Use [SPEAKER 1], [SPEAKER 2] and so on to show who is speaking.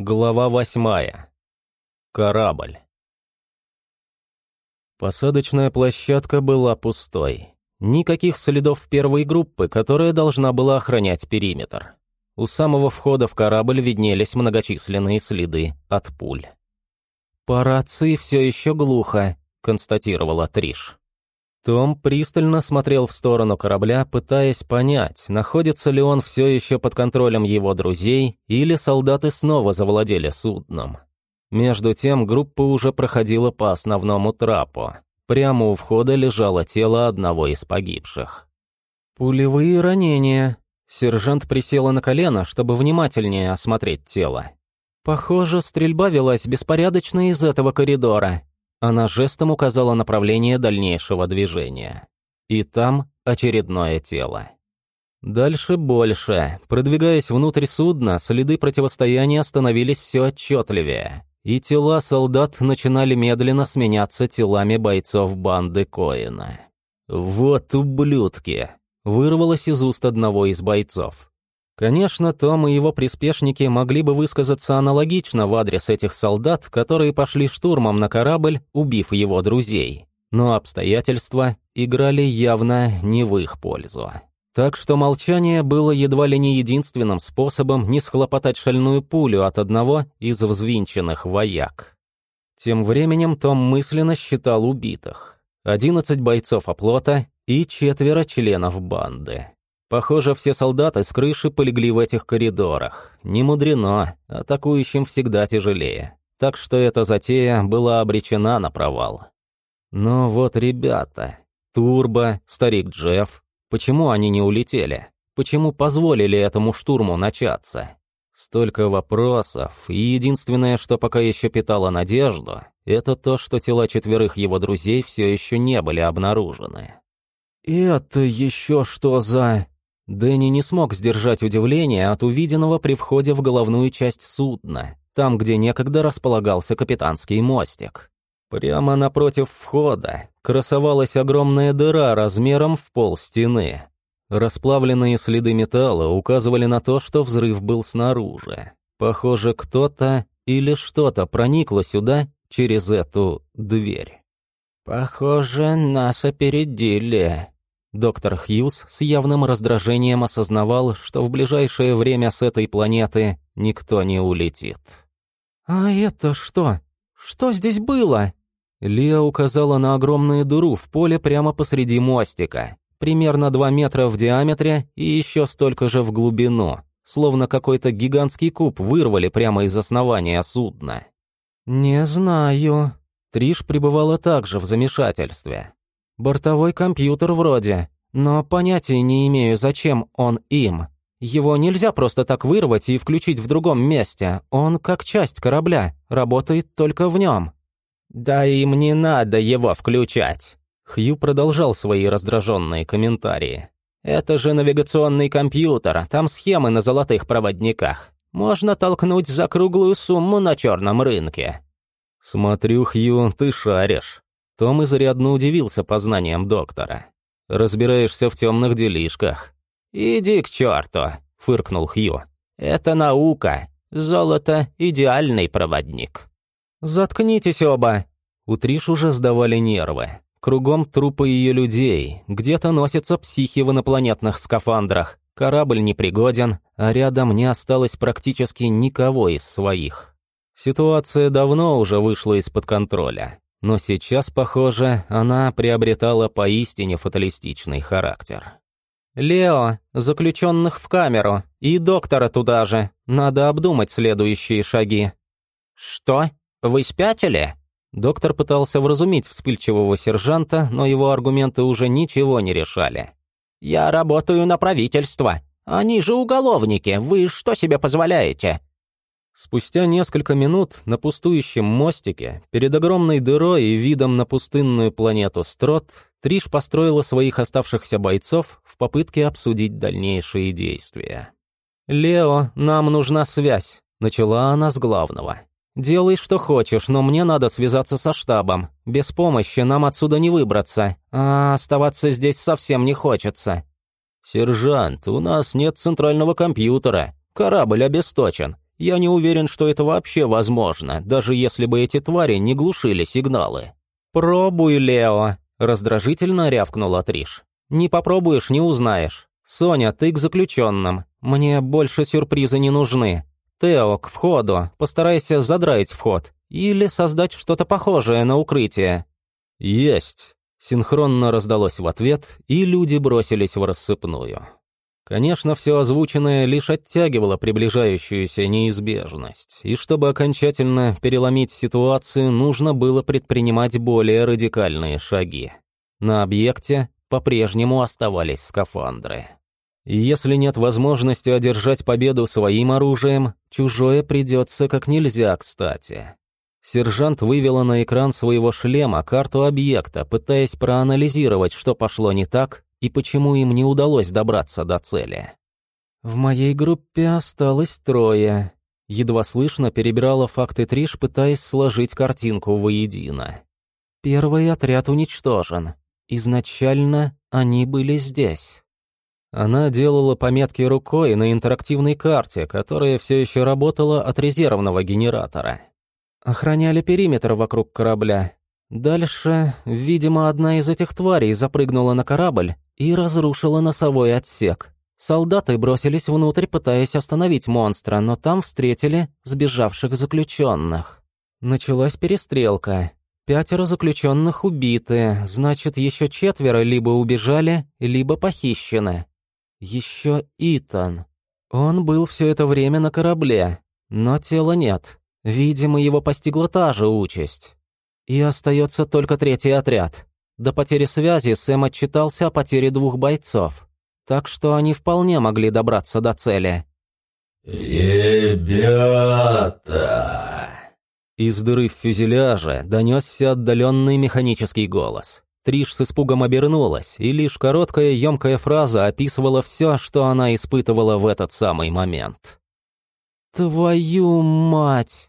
[SPEAKER 1] Глава восьмая. Корабль. Посадочная площадка была пустой. Никаких следов первой группы, которая должна была охранять периметр. У самого входа в корабль виднелись многочисленные следы от пуль. «По рации все еще глухо», — констатировала Триш. Том пристально смотрел в сторону корабля, пытаясь понять, находится ли он все еще под контролем его друзей, или солдаты снова завладели судном. Между тем группа уже проходила по основному трапу. Прямо у входа лежало тело одного из погибших. «Пулевые ранения». Сержант присела на колено, чтобы внимательнее осмотреть тело. «Похоже, стрельба велась беспорядочно из этого коридора. Она жестом указала направление дальнейшего движения. И там очередное тело. Дальше больше. Продвигаясь внутрь судна, следы противостояния становились все отчетливее, и тела солдат начинали медленно сменяться телами бойцов банды Коина. «Вот ублюдки!» — вырвалось из уст одного из бойцов. Конечно, Том и его приспешники могли бы высказаться аналогично в адрес этих солдат, которые пошли штурмом на корабль, убив его друзей. Но обстоятельства играли явно не в их пользу. Так что молчание было едва ли не единственным способом не схлопотать шальную пулю от одного из взвинченных вояк. Тем временем Том мысленно считал убитых. Одиннадцать бойцов оплота и четверо членов банды. Похоже, все солдаты с крыши полегли в этих коридорах. Не мудрено, атакующим всегда тяжелее. Так что эта затея была обречена на провал. Но вот ребята, Турбо, старик Джефф, почему они не улетели? Почему позволили этому штурму начаться? Столько вопросов, и единственное, что пока еще питало надежду, это то, что тела четверых его друзей все еще не были обнаружены. «Это еще что за...» Дэнни не смог сдержать удивление от увиденного при входе в головную часть судна, там, где некогда располагался капитанский мостик. Прямо напротив входа красовалась огромная дыра размером в пол стены. Расплавленные следы металла указывали на то, что взрыв был снаружи. Похоже, кто-то или что-то проникло сюда через эту дверь. «Похоже, нас опередили», Доктор Хьюз с явным раздражением осознавал, что в ближайшее время с этой планеты никто не улетит. «А это что? Что здесь было?» Лия указала на огромную дыру в поле прямо посреди мостика, примерно 2 метра в диаметре и еще столько же в глубину, словно какой-то гигантский куб вырвали прямо из основания судна. «Не знаю». Триш пребывала также в замешательстве. Бортовой компьютер вроде, но понятия не имею, зачем он им. Его нельзя просто так вырвать и включить в другом месте. Он как часть корабля, работает только в нем. Да им не надо его включать. Хью продолжал свои раздраженные комментарии. Это же навигационный компьютер, там схемы на золотых проводниках. Можно толкнуть за круглую сумму на черном рынке. Смотрю, Хью, ты шаришь. Том изрядно удивился познаниям доктора. «Разбираешься в темных делишках». «Иди к черту», — фыркнул Хью. «Это наука. Золото — идеальный проводник». «Заткнитесь оба!» У Триш уже сдавали нервы. Кругом трупы ее людей, где-то носятся психи в инопланетных скафандрах, корабль непригоден, а рядом не осталось практически никого из своих. Ситуация давно уже вышла из-под контроля. Но сейчас, похоже, она приобретала поистине фаталистичный характер. «Лео, заключенных в камеру, и доктора туда же. Надо обдумать следующие шаги». «Что? Вы спятили?» Доктор пытался вразумить вспыльчивого сержанта, но его аргументы уже ничего не решали. «Я работаю на правительство. Они же уголовники. Вы что себе позволяете? Спустя несколько минут на пустующем мостике, перед огромной дырой и видом на пустынную планету Строт, Триш построила своих оставшихся бойцов в попытке обсудить дальнейшие действия. «Лео, нам нужна связь», — начала она с главного. «Делай, что хочешь, но мне надо связаться со штабом. Без помощи нам отсюда не выбраться, а оставаться здесь совсем не хочется». «Сержант, у нас нет центрального компьютера. Корабль обесточен. Я не уверен, что это вообще возможно, даже если бы эти твари не глушили сигналы. «Пробуй, Лео!» — раздражительно рявкнула Триш. «Не попробуешь, не узнаешь. Соня, ты к заключенным. Мне больше сюрпризы не нужны. Тео, к входу. Постарайся задраить вход. Или создать что-то похожее на укрытие».
[SPEAKER 2] «Есть!» — синхронно раздалось в ответ, и люди бросились в рассыпную. Конечно, все озвученное лишь оттягивало приближающуюся неизбежность, и чтобы окончательно переломить ситуацию, нужно было предпринимать более радикальные шаги. На объекте по-прежнему оставались скафандры. И если нет возможности одержать победу своим оружием, чужое придется как нельзя кстати. Сержант вывела на экран своего шлема карту объекта, пытаясь проанализировать, что пошло не так и почему им не удалось добраться до цели.
[SPEAKER 1] «В моей группе осталось трое», — едва слышно перебирала факты Триш, пытаясь сложить картинку воедино. «Первый отряд уничтожен. Изначально они были здесь».
[SPEAKER 2] Она делала пометки рукой на интерактивной карте, которая все еще работала от резервного генератора.
[SPEAKER 1] Охраняли периметр вокруг корабля. Дальше, видимо, одна из этих тварей запрыгнула на корабль и разрушила носовой отсек. Солдаты бросились внутрь, пытаясь остановить монстра, но там встретили сбежавших заключенных. Началась перестрелка. Пятеро заключенных убиты, значит, еще четверо либо убежали, либо похищены. Еще Итан. Он был все это время на корабле, но тела нет. Видимо, его постигла та же участь. И остается только третий отряд. До потери связи Сэм отчитался о потере двух бойцов, так что они вполне могли добраться до цели.
[SPEAKER 2] «Ребята!» Из дыры в фюзеляже донесся отдаленный механический голос. Триш с испугом обернулась, и лишь короткая емкая фраза описывала все, что она испытывала в этот самый момент.
[SPEAKER 1] «Твою мать!»